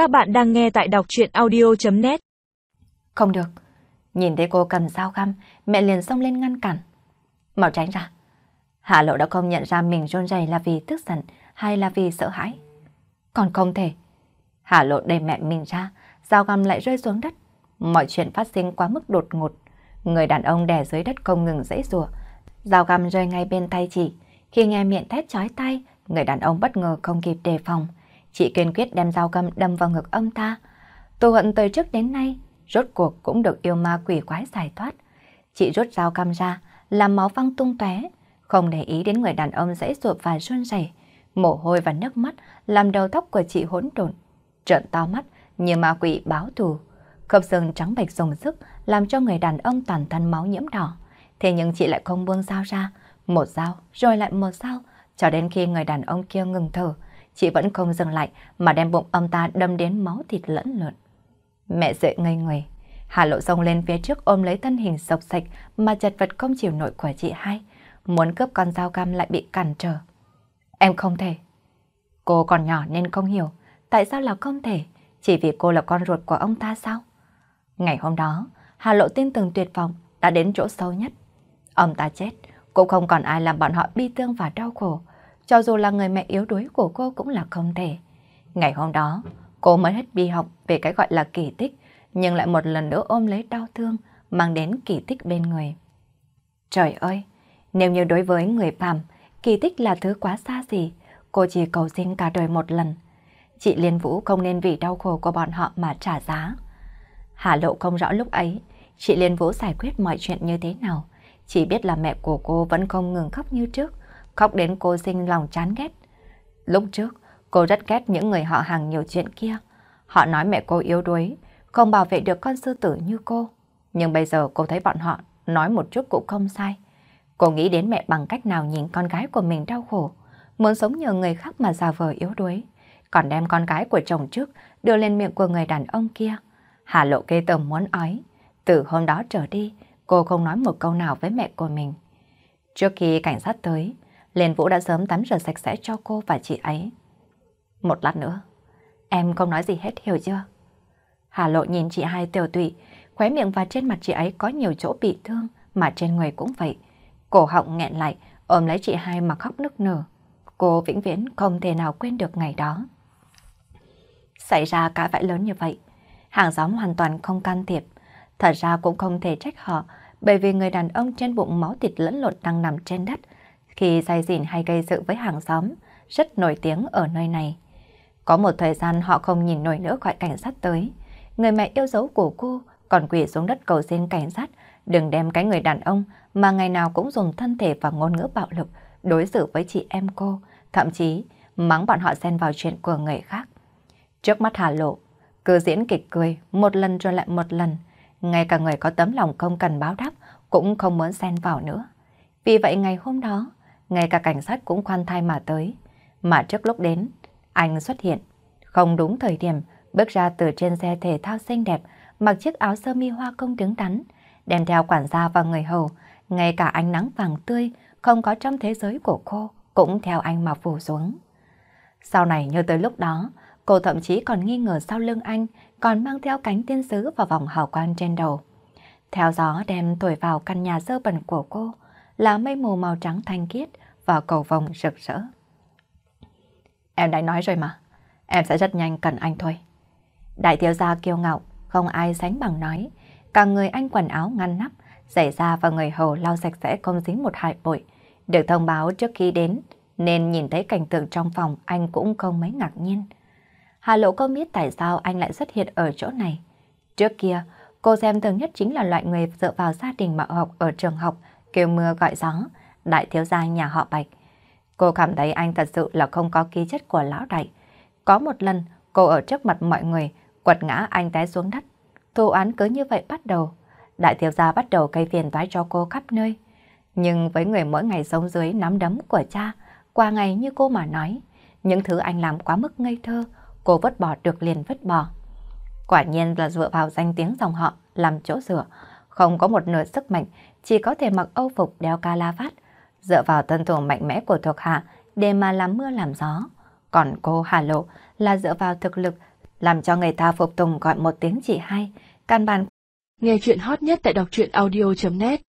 Các bạn đang nghe tại đọc chuyện audio.net Không được. Nhìn thấy cô cầm dao găm, mẹ liền xông lên ngăn cản. Mau tránh ra. Hạ lộ đã không nhận ra mình run rẩy là vì tức giận hay là vì sợ hãi. Còn không thể. Hạ lộ đẩy mẹ mình ra, dao găm lại rơi xuống đất. Mọi chuyện phát sinh quá mức đột ngột. Người đàn ông đè dưới đất không ngừng dãy rùa. Dao găm rơi ngay bên tay chị. Khi nghe miệng thét chói tay, người đàn ông bất ngờ không kịp đề phòng. Chị kiên quyết đem dao găm đâm vào ngực ông ta. Tô hận từ trước đến nay, rốt cuộc cũng được yêu ma quỷ quái giải thoát. Chị rút dao găm ra, làm máu văng tung tóe, không để ý đến người đàn ông dãy ruột và run rẩy. Mồ hôi và nước mắt làm đầu tóc của chị hỗn độn, trợn to mắt như ma quỷ báo thù. Khớp xương trắng bệch dùng sức làm cho người đàn ông toàn thân máu nhiễm đỏ. Thế nhưng chị lại không buông dao ra, một dao rồi lại một dao, cho đến khi người đàn ông kia ngừng thở, chị vẫn không dừng lại mà đem bụng ông ta đâm đến máu thịt lẫn lộn. Mẹ dậy ngây người, Hà Lộ xông lên phía trước ôm lấy thân hình sộc sạch mà chật vật không chịu nổi của chị hai, muốn cướp con dao cam lại bị cản trở. Em không thể. Cô còn nhỏ nên không hiểu, tại sao là không thể, chỉ vì cô là con ruột của ông ta sao? Ngày hôm đó, Hà Lộ tin tưởng tuyệt vọng đã đến chỗ sâu nhất. Ông ta chết, cũng không còn ai làm bọn họ bi thương và đau khổ, cho dù là người mẹ yếu đuối của cô cũng là không thể. Ngày hôm đó, cô mới hết bi học về cái gọi là kỳ tích, nhưng lại một lần nữa ôm lấy đau thương, mang đến kỳ tích bên người. Trời ơi, nếu như đối với người phàm, kỳ tích là thứ quá xa xỉ, cô chỉ cầu xin cả đời một lần. Chị Liên Vũ không nên vì đau khổ của bọn họ mà trả giá. Hà Lộ không rõ lúc ấy, chị Liên Vũ giải quyết mọi chuyện như thế nào. Chỉ biết là mẹ của cô vẫn không ngừng khóc như trước, khóc đến cô sinh lòng chán ghét. Lúc trước, cô rất ghét những người họ hàng nhiều chuyện kia. Họ nói mẹ cô yếu đuối, không bảo vệ được con sư tử như cô. Nhưng bây giờ cô thấy bọn họ nói một chút cũng không sai. Cô nghĩ đến mẹ bằng cách nào nhìn con gái của mình đau khổ, muốn sống nhờ người khác mà già vờ yếu đuối, còn đem con gái của chồng trước đưa lên miệng của người đàn ông kia. Hà lộ kê tầm muốn ói. Từ hôm đó trở đi, cô không nói một câu nào với mẹ của mình. Trước khi cảnh sát tới, Liên Vũ đã sớm tắm rửa sạch sẽ cho cô và chị ấy. Một lát nữa, em không nói gì hết hiểu chưa? Hà Lộ nhìn chị hai tiểu tụy, khóe miệng và trên mặt chị ấy có nhiều chỗ bị thương, mà trên người cũng vậy. Cổ họng nghẹn lại, ôm lấy chị hai mà khóc nức nở. Cô vĩnh viễn không thể nào quên được ngày đó. Xảy ra cả vãi lớn như vậy, hàng xóm hoàn toàn không can thiệp. Thật ra cũng không thể trách họ, bởi vì người đàn ông trên bụng máu thịt lẫn lộn đang nằm trên đất, khi say xỉn hay gây sự với hàng xóm, rất nổi tiếng ở nơi này. Có một thời gian họ không nhìn nổi nữa gọi cảnh sát tới. Người mẹ yêu dấu của cô còn quỳ xuống đất cầu xin cảnh sát đừng đem cái người đàn ông mà ngày nào cũng dùng thân thể và ngôn ngữ bạo lực đối xử với chị em cô, thậm chí mắng bọn họ xen vào chuyện của người khác. Trước mắt Hà Lộ, cứ diễn kịch cười một lần rồi lại một lần, ngay cả người có tấm lòng không cần báo đáp cũng không muốn xen vào nữa. Vì vậy ngày hôm đó, ngay cả cảnh sát cũng khoan thai mà tới. Mà trước lúc đến, anh xuất hiện, không đúng thời điểm, bước ra từ trên xe thể thao xinh đẹp, mặc chiếc áo sơ mi hoa công đứng đắn, đem theo quản gia và người hầu, ngay cả ánh nắng vàng tươi không có trong thế giới của cô cũng theo anh mà phủ xuống. Sau này như tới lúc đó, cô thậm chí còn nghi ngờ sau lưng anh còn mang theo cánh tiên sứ và vòng hào quang trên đầu. Theo gió đem thổi vào căn nhà dơ bẩn của cô là mây mù màu trắng thanh khiết và cầu vồng rực rỡ. Em đã nói rồi mà, em sẽ rất nhanh cần anh thôi. Đại thiếu gia kiêu ngạo, không ai sánh bằng nói. Cả người anh quần áo ngăn nắp, giày da và người hầu lau sạch sẽ không dính một hại bụi. Được thông báo trước khi đến, nên nhìn thấy cảnh tượng trong phòng anh cũng không mấy ngạc nhiên. Hà Lộ không biết tại sao anh lại xuất hiện ở chỗ này. Trước kia, cô xem thường nhất chính là loại người dựa vào gia đình mà học ở trường học, kêu mưa gọi gió, đại thiếu gia nhà họ Bạch. Cô cảm thấy anh thật sự là không có ký chất của lão đại. Có một lần, cô ở trước mặt mọi người, quật ngã anh té xuống đất. Thu án cứ như vậy bắt đầu. Đại thiếu gia bắt đầu gây phiền toái cho cô khắp nơi. Nhưng với người mỗi ngày sống dưới nắm đấm của cha, qua ngày như cô mà nói, những thứ anh làm quá mức ngây thơ, cô vứt bỏ được liền vứt bỏ. Quả nhiên là dựa vào danh tiếng dòng họ làm chỗ dựa, không có một nửa sức mạnh, chỉ có thể mặc âu phục đeo ca la vát, dựa vào tân thủ mạnh mẽ của thuộc hạ để mà làm mưa làm gió. Còn cô Hà Lộ là dựa vào thực lực làm cho người ta phục tùng gọi một tiếng chị hay căn bản. Nghe chuyện hot nhất tại đọc truyện audio.net